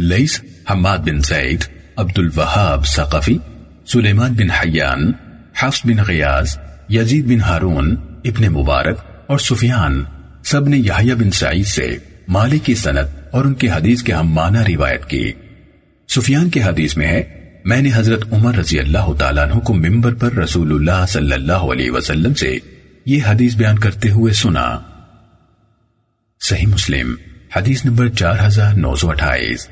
لیس حماد بن سعید عبد الوہاب ثقفی، سلیمان بن حیان حفظ بن غیاز یزید بن ہارون، ابن مبارک اور سفیان سب نے یحییٰ بن سعید سے مالک کی سنت اور ان کی حدیث کے ہم معنی روایت کی۔ سفیان کی حدیث میں ہے، میں نے حضرت عمر رضی اللہ تعالیٰ عنہ کو ممبر پر رسول اللہ صلی اللہ علیہ وسلم سے یہ حدیث بیان کرتے ہوئے سنا۔ صحیح مسلم، حدیث نمبر چار ہزار نو سو اٹھائیس۔